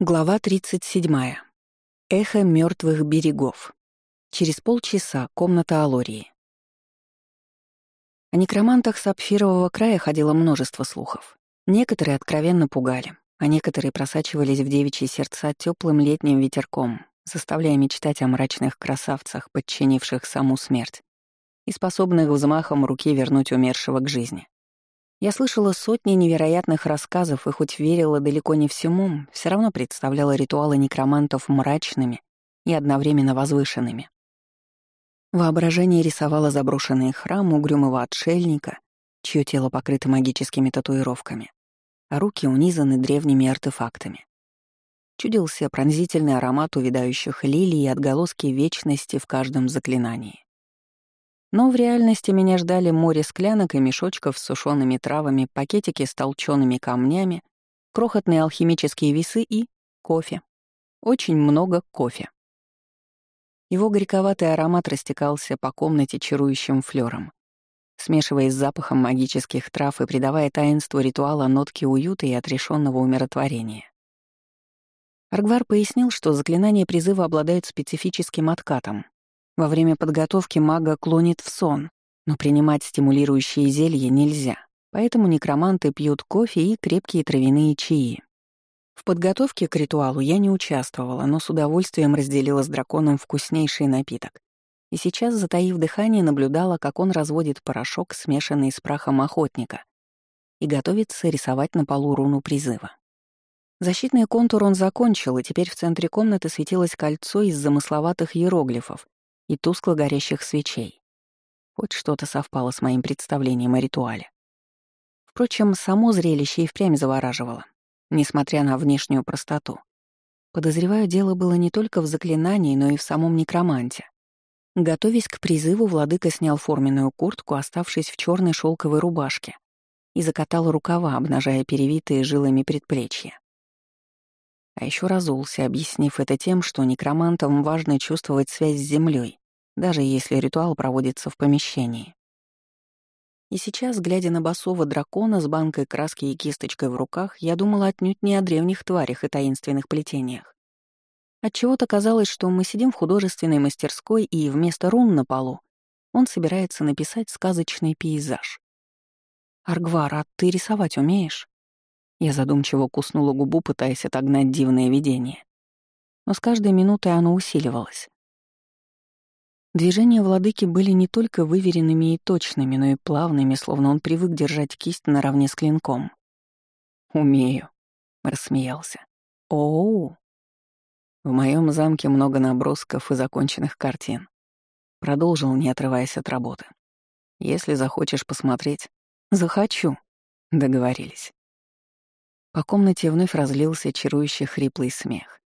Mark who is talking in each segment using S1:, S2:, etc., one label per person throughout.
S1: Глава 37. Эхо мертвых берегов. Через полчаса комната Алории. О некромантах сапфирового края ходило множество слухов. Некоторые откровенно пугали, а некоторые просачивались в девичьи сердца теплым летним ветерком, заставляя мечтать о мрачных красавцах, подчинивших саму смерть и способных взмахом руки вернуть умершего к жизни. Я слышала сотни невероятных рассказов и хоть верила далеко не всему, все равно представляла ритуалы некромантов мрачными и одновременно возвышенными. Воображение рисовало заброшенный храм угрюмого отшельника, чье тело покрыто магическими татуировками, а руки унизаны древними артефактами. Чудился пронзительный аромат увядающих лилий и отголоски вечности в каждом заклинании. Но в реальности меня ждали море склянок и мешочков с сушеными травами, пакетики с толчеными камнями, крохотные алхимические весы и кофе. Очень много кофе. Его горьковатый аромат растекался по комнате чарующим флёром, смешиваясь с запахом магических трав и придавая таинству ритуала нотки уюта и отрешенного умиротворения. Аргвар пояснил, что заклинания призыва обладают специфическим откатом, во время подготовки мага клонит в сон, но принимать стимулирующие зелья нельзя, поэтому некроманты пьют кофе и крепкие травяные чаи. В подготовке к ритуалу я не участвовала, но с удовольствием разделила с драконом вкуснейший напиток. И сейчас, затаив дыхание, наблюдала, как он разводит порошок, смешанный с прахом охотника, и готовится рисовать на полу руну призыва. Защитный контур он закончил, и теперь в центре комнаты светилось кольцо из замысловатых иероглифов, и тускло горящих свечей. Хоть что-то совпало с моим представлением о ритуале. Впрочем, само зрелище и впрямь завораживало, несмотря на внешнюю простоту. Подозреваю, дело было не только в заклинании, но и в самом некроманте. Готовясь к призыву, владыка снял форменную куртку, оставшись в черной шелковой рубашке, и закатал рукава, обнажая перевитые жилами предплечья. А еще разулся, объяснив это тем, что некромантам важно чувствовать связь с землей, даже если ритуал проводится в помещении. И сейчас, глядя на басового дракона с банкой краски и кисточкой в руках, я думала отнюдь не о древних тварях и таинственных плетениях. Отчего-то казалось, что мы сидим в художественной мастерской, и вместо рун на полу он собирается написать сказочный пейзаж. «Аргвар, а ты рисовать умеешь?» Я задумчиво куснула губу, пытаясь отогнать дивное видение. Но с каждой минутой оно усиливалось. Движения владыки были не только выверенными и точными, но и плавными, словно он привык держать кисть наравне с клинком. «Умею», — рассмеялся. «Оу!» В моем замке много набросков и законченных картин. Продолжил, не отрываясь от работы. Если захочешь посмотреть, захочу. Договорились. По комнате вновь разлился чарующий хриплый смех.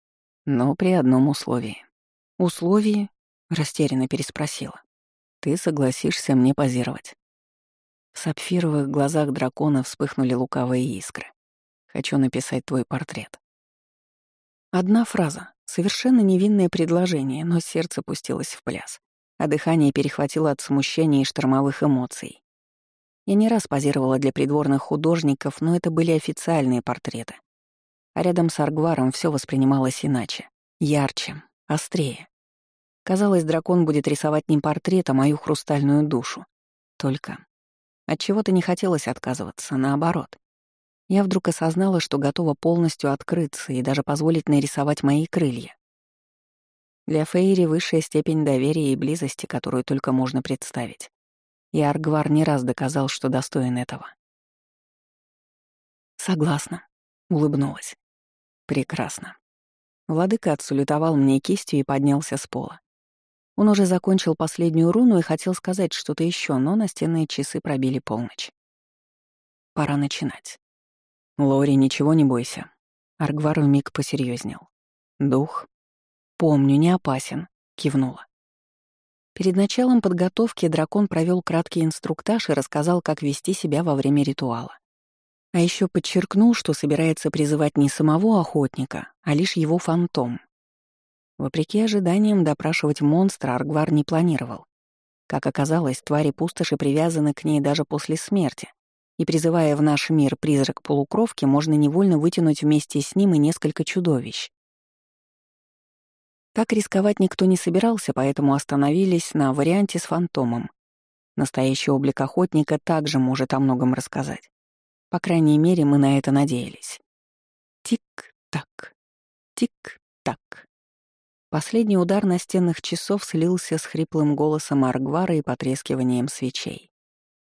S1: Но при одном условии. «Условии?» — растерянно переспросила. «Ты согласишься мне позировать». В сапфировых глазах дракона вспыхнули лукавые искры. «Хочу написать твой портрет». Одна фраза, совершенно невинное предложение, но сердце пустилось в пляс, а дыхание перехватило от смущения и штормовых эмоций. Я не раз позировала для придворных художников, но это были официальные портреты. А рядом с Аргваром все воспринималось иначе. Ярче, острее. Казалось, дракон будет рисовать не портрет, а мою хрустальную душу. Только от чего то не хотелось отказываться, наоборот. Я вдруг осознала, что готова полностью открыться и даже позволить нарисовать мои крылья. Для Фейри высшая степень доверия и близости, которую только можно представить и Аргвар не раз доказал, что достоин этого. «Согласна», — улыбнулась. «Прекрасно». Владыка отсулютовал мне кистью и поднялся с пола. Он уже закончил последнюю руну и хотел сказать что-то еще, но настенные часы пробили полночь. Пора начинать. Лори, ничего не бойся. Аргвар вмиг посерьезнел. Дух. Помню, не опасен, кивнула. Перед началом подготовки дракон провел краткий инструктаж и рассказал, как вести себя во время ритуала. А еще подчеркнул, что собирается призывать не самого охотника, а лишь его фантом. Вопреки ожиданиям, допрашивать монстра Аргвар не планировал. Как оказалось, твари пустоши привязаны к ней даже после смерти, и призывая в наш мир призрак полукровки, можно невольно вытянуть вместе с ним и несколько чудовищ. Так рисковать никто не собирался, поэтому остановились на варианте с фантомом. Настоящий облик охотника также может о многом рассказать. По крайней мере, мы на это надеялись. Тик-так, тик-так. Последний удар настенных часов слился с хриплым голосом Аргвара и потрескиванием свечей.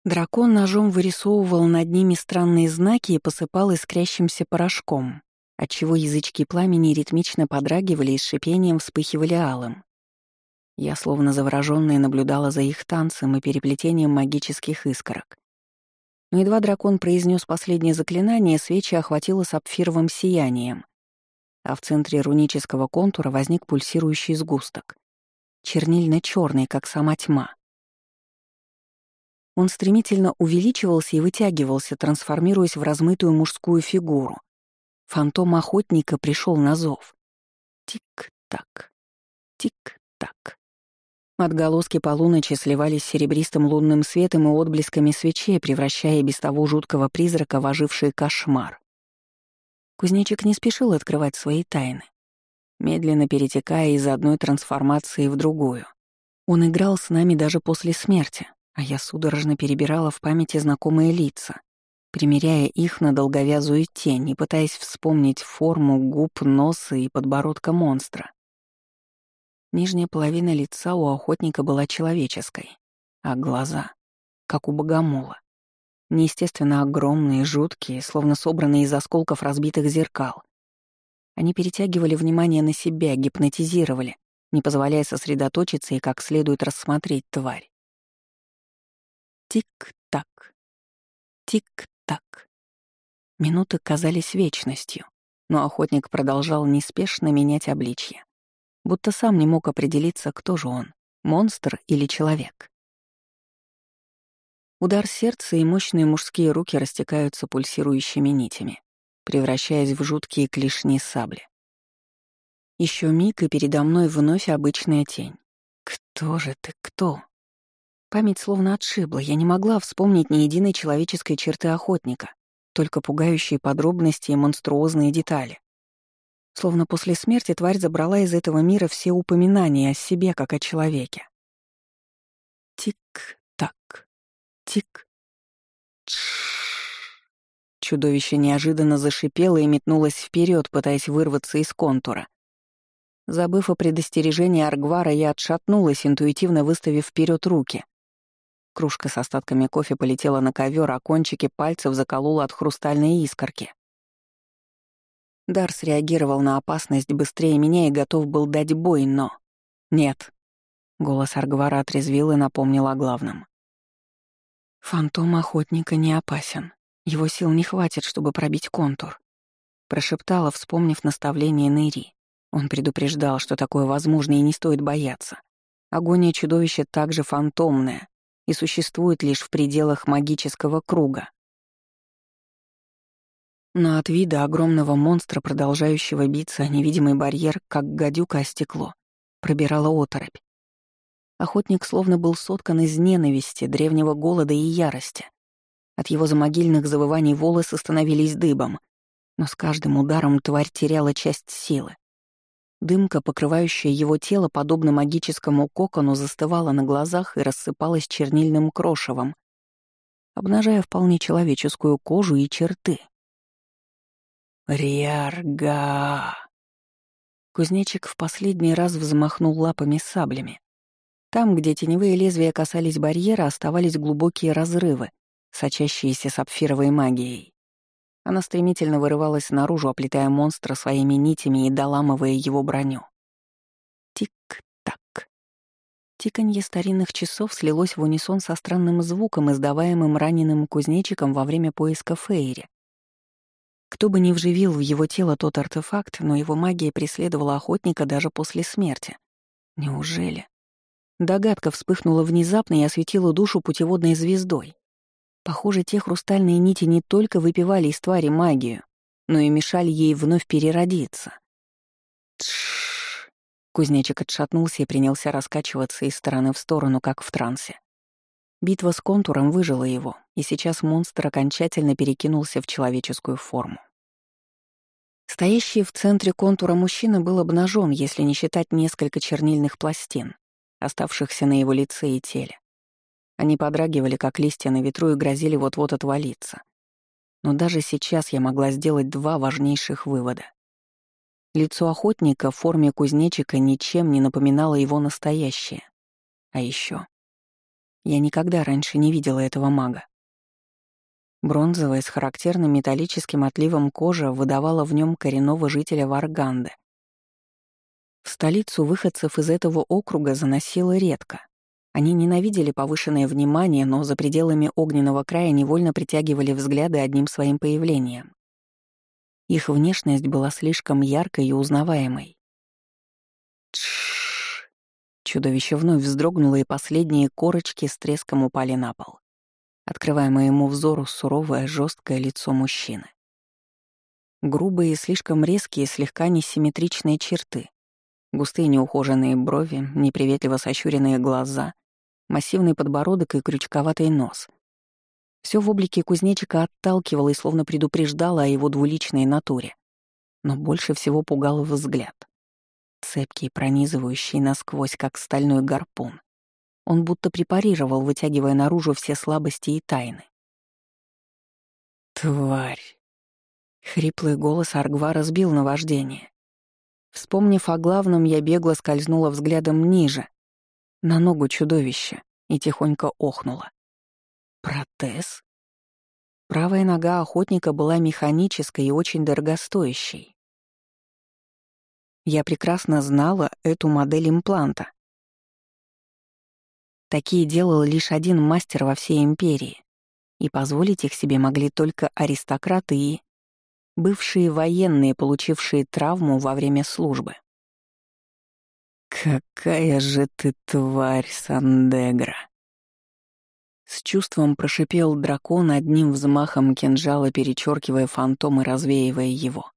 S1: Дракон ножом вырисовывал над ними странные знаки и посыпал искрящимся порошком, отчего язычки пламени ритмично подрагивали и с шипением вспыхивали алым. Я, словно заворожённая, наблюдала за их танцем и переплетением магических искорок. Но едва дракон произнес последнее заклинание, свечи охватило сапфировым сиянием, а в центре рунического контура возник пульсирующий сгусток, чернильно черный как сама тьма. Он стремительно увеличивался и вытягивался, трансформируясь в размытую мужскую фигуру. Фантом охотника пришел на зов. Тик-так, тик-так. Отголоски полуночи сливались с серебристым лунным светом и отблесками свечей, превращая без того жуткого призрака в оживший кошмар. Кузнечик не спешил открывать свои тайны, медленно перетекая из одной трансформации в другую. Он играл с нами даже после смерти, а я судорожно перебирала в памяти знакомые лица, примеряя их на долговязую тень и пытаясь вспомнить форму губ, носа и подбородка монстра. Нижняя половина лица у охотника была человеческой, а глаза — как у богомола. Неестественно огромные, жуткие, словно собранные из осколков разбитых зеркал. Они перетягивали внимание на себя, гипнотизировали, не позволяя сосредоточиться и как следует рассмотреть тварь. Тик-так. Тик-так. Минуты казались вечностью, но охотник продолжал неспешно менять обличье. Будто сам не мог определиться, кто же он — монстр или человек. Удар сердца и мощные мужские руки растекаются пульсирующими нитями, превращаясь в жуткие клешни сабли. Еще миг, и передо мной вновь обычная тень. Кто же ты, кто? Память словно отшибла, я не могла вспомнить ни единой человеческой черты охотника, только пугающие подробности и монструозные детали. Словно после смерти тварь забрала из этого мира все упоминания о себе, как о человеке. Тик-так, тик. Чудовище неожиданно зашипело и метнулось вперед, пытаясь вырваться из контура. Забыв о предостережении Аргвара, я отшатнулась, интуитивно выставив вперед руки — Кружка с остатками кофе полетела на ковер, а кончики пальцев заколола от хрустальной искорки. Дар среагировал на опасность быстрее меня и готов был дать бой, но... Нет. Голос Аргвара отрезвил и напомнил о главном. «Фантом охотника не опасен. Его сил не хватит, чтобы пробить контур», — прошептала, вспомнив наставление Нэри. Он предупреждал, что такое возможно и не стоит бояться. Агония чудовища также фантомная, и существует лишь в пределах магического круга. Но от вида огромного монстра, продолжающего биться о невидимый барьер, как гадюка о стекло, пробирала оторопь. Охотник словно был соткан из ненависти, древнего голода и ярости. От его замогильных завываний волосы становились дыбом, но с каждым ударом тварь теряла часть силы. Дымка, покрывающая его тело, подобно магическому кокону, застывала на глазах и рассыпалась чернильным крошевом, обнажая вполне человеческую кожу и черты. «Риарга!» Кузнечик в последний раз взмахнул лапами саблями. Там, где теневые лезвия касались барьера, оставались глубокие разрывы, сочащиеся сапфировой магией. Она стремительно вырывалась наружу, оплетая монстра своими нитями и доламывая его броню. Тик-так. Тиканье старинных часов слилось в унисон со странным звуком, издаваемым раненым кузнечиком во время поиска Фейри. Кто бы ни вживил в его тело тот артефакт, но его магия преследовала охотника даже после смерти. Неужели? Догадка вспыхнула внезапно и осветила душу путеводной звездой. Похоже, те хрустальные нити не только выпивали из твари магию, но и мешали ей вновь переродиться. Тш. Кузнечик отшатнулся и принялся раскачиваться из стороны в сторону, как в трансе. Битва с контуром выжила его, и сейчас монстр окончательно перекинулся в человеческую форму. Стоящий в центре контура мужчина был обнажен, если не считать несколько чернильных пластин, оставшихся на его лице и теле. Они подрагивали, как листья на ветру, и грозили вот-вот отвалиться. Но даже сейчас я могла сделать два важнейших вывода. Лицо охотника в форме кузнечика ничем не напоминало его настоящее. А еще я никогда раньше не видела этого мага. Бронзовая с характерным металлическим отливом кожа выдавала в нем коренного жителя Варганды. В столицу выходцев из этого округа заносило редко. Они ненавидели повышенное внимание, но за пределами огненного края невольно притягивали взгляды одним своим появлением. Их внешность была слишком яркой и узнаваемой. Тш! Чудовище вновь вздрогнуло, и последние корочки с треском упали на пол открывая моему взору суровое, жесткое лицо мужчины. Грубые слишком резкие, слегка несимметричные черты, густые неухоженные брови, неприветливо сощуренные глаза, массивный подбородок и крючковатый нос. Все в облике кузнечика отталкивало и словно предупреждало о его двуличной натуре. Но больше всего пугал взгляд. Цепкий, пронизывающий насквозь, как стальной гарпун. Он будто препарировал, вытягивая наружу все слабости и тайны. «Тварь!» Хриплый голос Аргвара сбил на вождение. Вспомнив о главном, я бегло скользнула взглядом ниже, на ногу чудовища, и тихонько охнула. «Протез?» Правая нога охотника была механической и очень дорогостоящей. Я прекрасно знала эту модель импланта, Такие делал лишь один мастер во всей империи, и позволить их себе могли только аристократы и бывшие военные, получившие травму во время службы. «Какая же ты тварь, Сандегра!» С чувством прошипел дракон одним взмахом кинжала, перечеркивая фантом и развеивая его.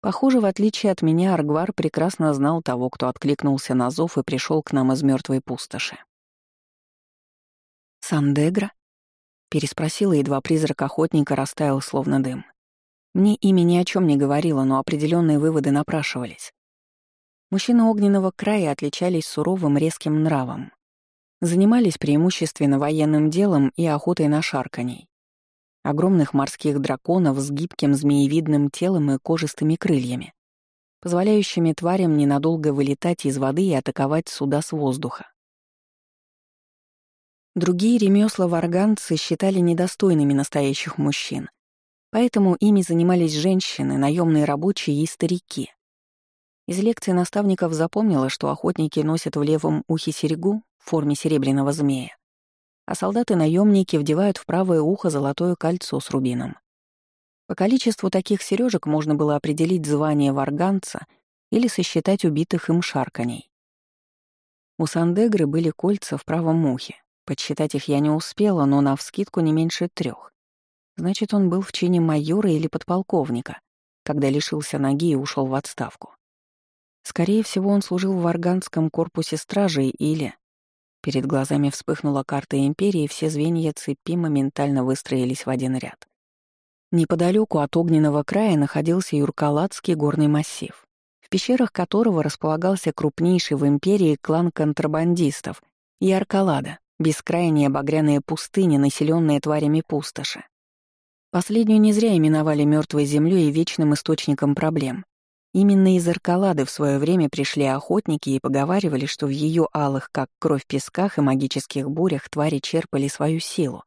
S1: Похоже, в отличие от меня, Аргвар прекрасно знал того, кто откликнулся на зов и пришел к нам из мертвой пустоши. «Сандегра?» — переспросила, едва призрак охотника растаял, словно дым. Мне имя ни о чем не говорило, но определенные выводы напрашивались. Мужчины огненного края отличались суровым резким нравом. Занимались преимущественно военным делом и охотой на шарканей. Огромных морских драконов с гибким змеевидным телом и кожистыми крыльями, позволяющими тварям ненадолго вылетать из воды и атаковать суда с воздуха. Другие ремесла варганцы считали недостойными настоящих мужчин, поэтому ими занимались женщины, наемные рабочие и старики. Из лекции наставников запомнила, что охотники носят в левом ухе серьгу в форме серебряного змея, а солдаты-наемники вдевают в правое ухо золотое кольцо с рубином. По количеству таких сережек можно было определить звание варганца или сосчитать убитых им шарканей. У Сандегры были кольца в правом ухе, Подсчитать их я не успела, но навскидку не меньше трех. Значит, он был в чине майора или подполковника, когда лишился ноги и ушел в отставку. Скорее всего, он служил в Варганском корпусе стражей или... Перед глазами вспыхнула карта Империи, и все звенья цепи моментально выстроились в один ряд. Неподалеку от огненного края находился Юркаладский горный массив, в пещерах которого располагался крупнейший в Империи клан контрабандистов — Яркалада, Бескрайние багряные пустыни, населенные тварями пустоши. Последнюю не зря именовали мертвой землей и вечным источником проблем. Именно из Аркалады в свое время пришли охотники и поговаривали, что в ее алых, как кровь песках и магических бурях, твари черпали свою силу.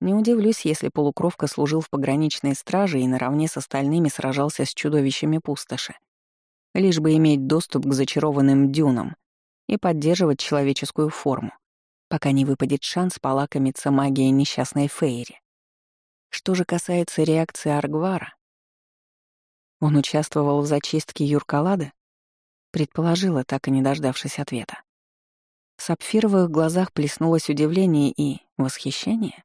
S1: Не удивлюсь, если полукровка служил в пограничной страже и наравне с остальными сражался с чудовищами пустоши. Лишь бы иметь доступ к зачарованным дюнам и поддерживать человеческую форму пока не выпадет шанс полакомиться магией несчастной Фейри. Что же касается реакции Аргвара, он участвовал в зачистке Юркалады? Предположила, так и не дождавшись ответа. В сапфировых глазах плеснулось удивление и восхищение.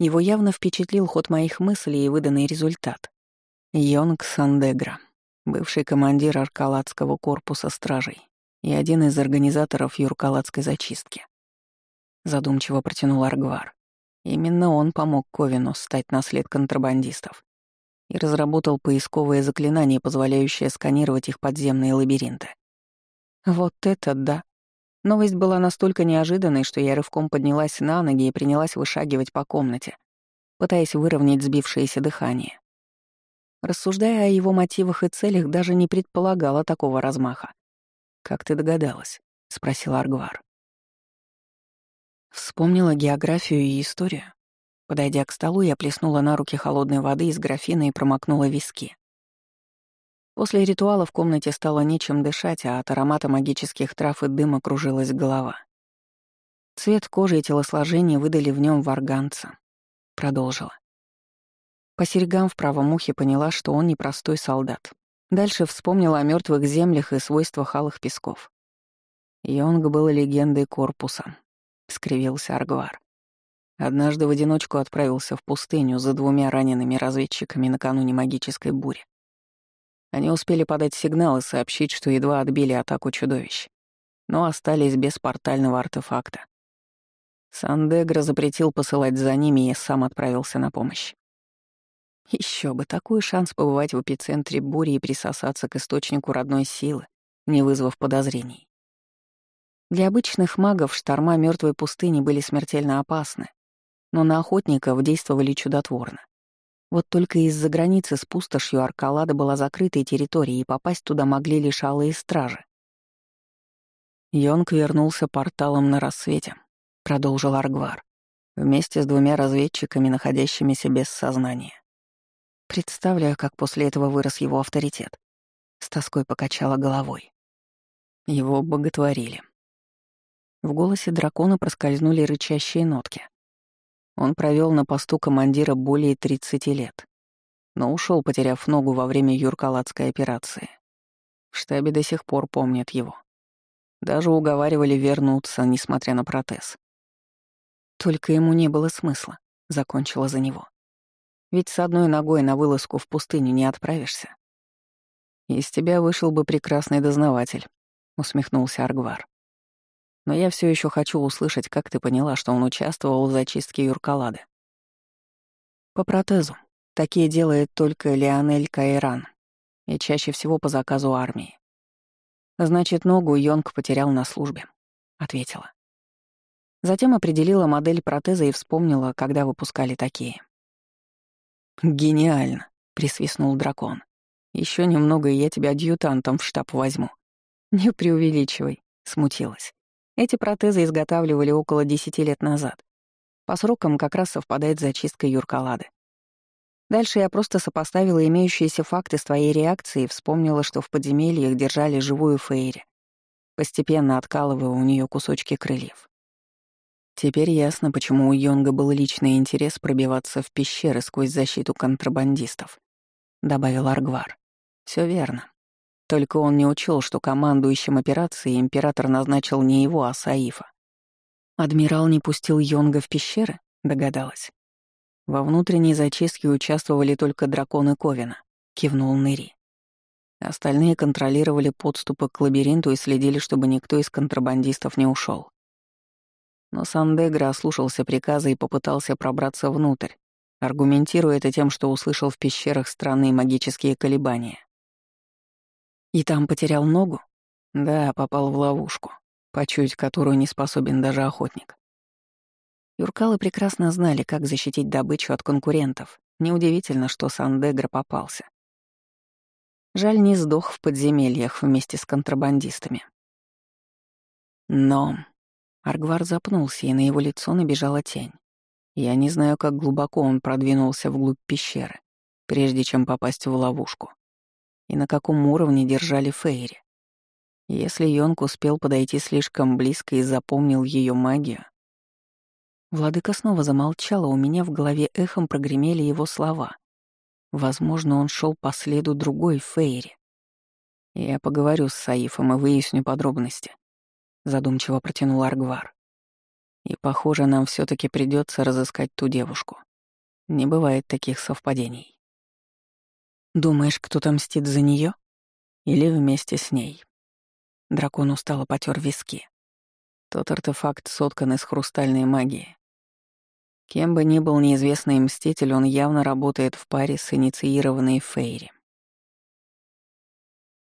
S1: Его явно впечатлил ход моих мыслей и выданный результат. Йонг Сандегра, бывший командир Аркаладского корпуса стражей и один из организаторов Юркаладской зачистки задумчиво протянул Аргвар. Именно он помог Ковину стать на след контрабандистов и разработал поисковое заклинание, позволяющее сканировать их подземные лабиринты. Вот это да! Новость была настолько неожиданной, что я рывком поднялась на ноги и принялась вышагивать по комнате, пытаясь выровнять сбившееся дыхание. Рассуждая о его мотивах и целях, даже не предполагала такого размаха. «Как ты догадалась?» — спросил Аргвар. Вспомнила географию и историю. Подойдя к столу, я плеснула на руки холодной воды из графина и промокнула виски. После ритуала в комнате стало нечем дышать, а от аромата магических трав и дыма кружилась голова. Цвет кожи и телосложение выдали в нем варганца. Продолжила. По серьгам в правом ухе поняла, что он непростой солдат. Дальше вспомнила о мертвых землях и свойствах алых песков. Йонг был легендой корпуса, — скривился Аргвар. Однажды в одиночку отправился в пустыню за двумя ранеными разведчиками накануне магической бури. Они успели подать сигнал и сообщить, что едва отбили атаку чудовищ, но остались без портального артефакта. Сандегра запретил посылать за ними и сам отправился на помощь. Еще бы, такой шанс побывать в эпицентре бури и присосаться к источнику родной силы, не вызвав подозрений. Для обычных магов шторма мертвой пустыни были смертельно опасны, но на охотников действовали чудотворно. Вот только из-за границы с пустошью Аркалада была закрытой территорией, и попасть туда могли лишь алые стражи. Йонг вернулся порталом на рассвете, продолжил Аргвар, вместе с двумя разведчиками, находящимися без сознания. Представляю, как после этого вырос его авторитет. С тоской покачала головой. Его боготворили. В голосе дракона проскользнули рычащие нотки. Он провел на посту командира более 30 лет, но ушел, потеряв ногу во время юркаладской операции. В штабе до сих пор помнят его. Даже уговаривали вернуться, несмотря на протез. Только ему не было смысла, закончила за него. Ведь с одной ногой на вылазку в пустыню не отправишься. Из тебя вышел бы прекрасный дознаватель, усмехнулся Аргвар. Но я все еще хочу услышать, как ты поняла, что он участвовал в зачистке Юркалады. По протезу. Такие делает только Леонель Кайран. И чаще всего по заказу армии. Значит, ногу Йонг потерял на службе, ответила. Затем определила модель протеза и вспомнила, когда выпускали такие. «Гениально», — присвистнул дракон. Еще немного, и я тебя адъютантом в штаб возьму». «Не преувеличивай», — смутилась. Эти протезы изготавливали около десяти лет назад. По срокам как раз совпадает зачистка Юркалады. Дальше я просто сопоставила имеющиеся факты с твоей реакцией и вспомнила, что в подземельях держали живую Фейри, постепенно откалывая у нее кусочки крыльев. Теперь ясно, почему у Йонга был личный интерес пробиваться в пещеры сквозь защиту контрабандистов, добавил Аргвар. Все верно. Только он не учел, что командующим операцией император назначил не его, а Саифа. Адмирал не пустил Йонга в пещеры, догадалась. Во внутренней зачистке участвовали только драконы Ковина, кивнул Нэри. Остальные контролировали подступы к лабиринту и следили, чтобы никто из контрабандистов не ушел. Но Сандегра ослушался приказа и попытался пробраться внутрь, аргументируя это тем, что услышал в пещерах странные магические колебания. И там потерял ногу? Да, попал в ловушку, почуять которую не способен даже охотник. Юркалы прекрасно знали, как защитить добычу от конкурентов. Неудивительно, что Сандегра попался. Жаль, не сдох в подземельях вместе с контрабандистами. Но Аргвар запнулся, и на его лицо набежала тень. Я не знаю, как глубоко он продвинулся вглубь пещеры, прежде чем попасть в ловушку. И на каком уровне держали Фейри. Если Йонг успел подойти слишком близко и запомнил ее магию... Владыка снова замолчал, а у меня в голове эхом прогремели его слова. Возможно, он шел по следу другой Фейри. Я поговорю с Саифом и выясню подробности задумчиво протянул Аргвар. И, похоже, нам все таки придется разыскать ту девушку. Не бывает таких совпадений. Думаешь, кто-то мстит за нее? Или вместе с ней? Дракон устало потер виски. Тот артефакт соткан из хрустальной магии. Кем бы ни был неизвестный мститель, он явно работает в паре с инициированной Фейри.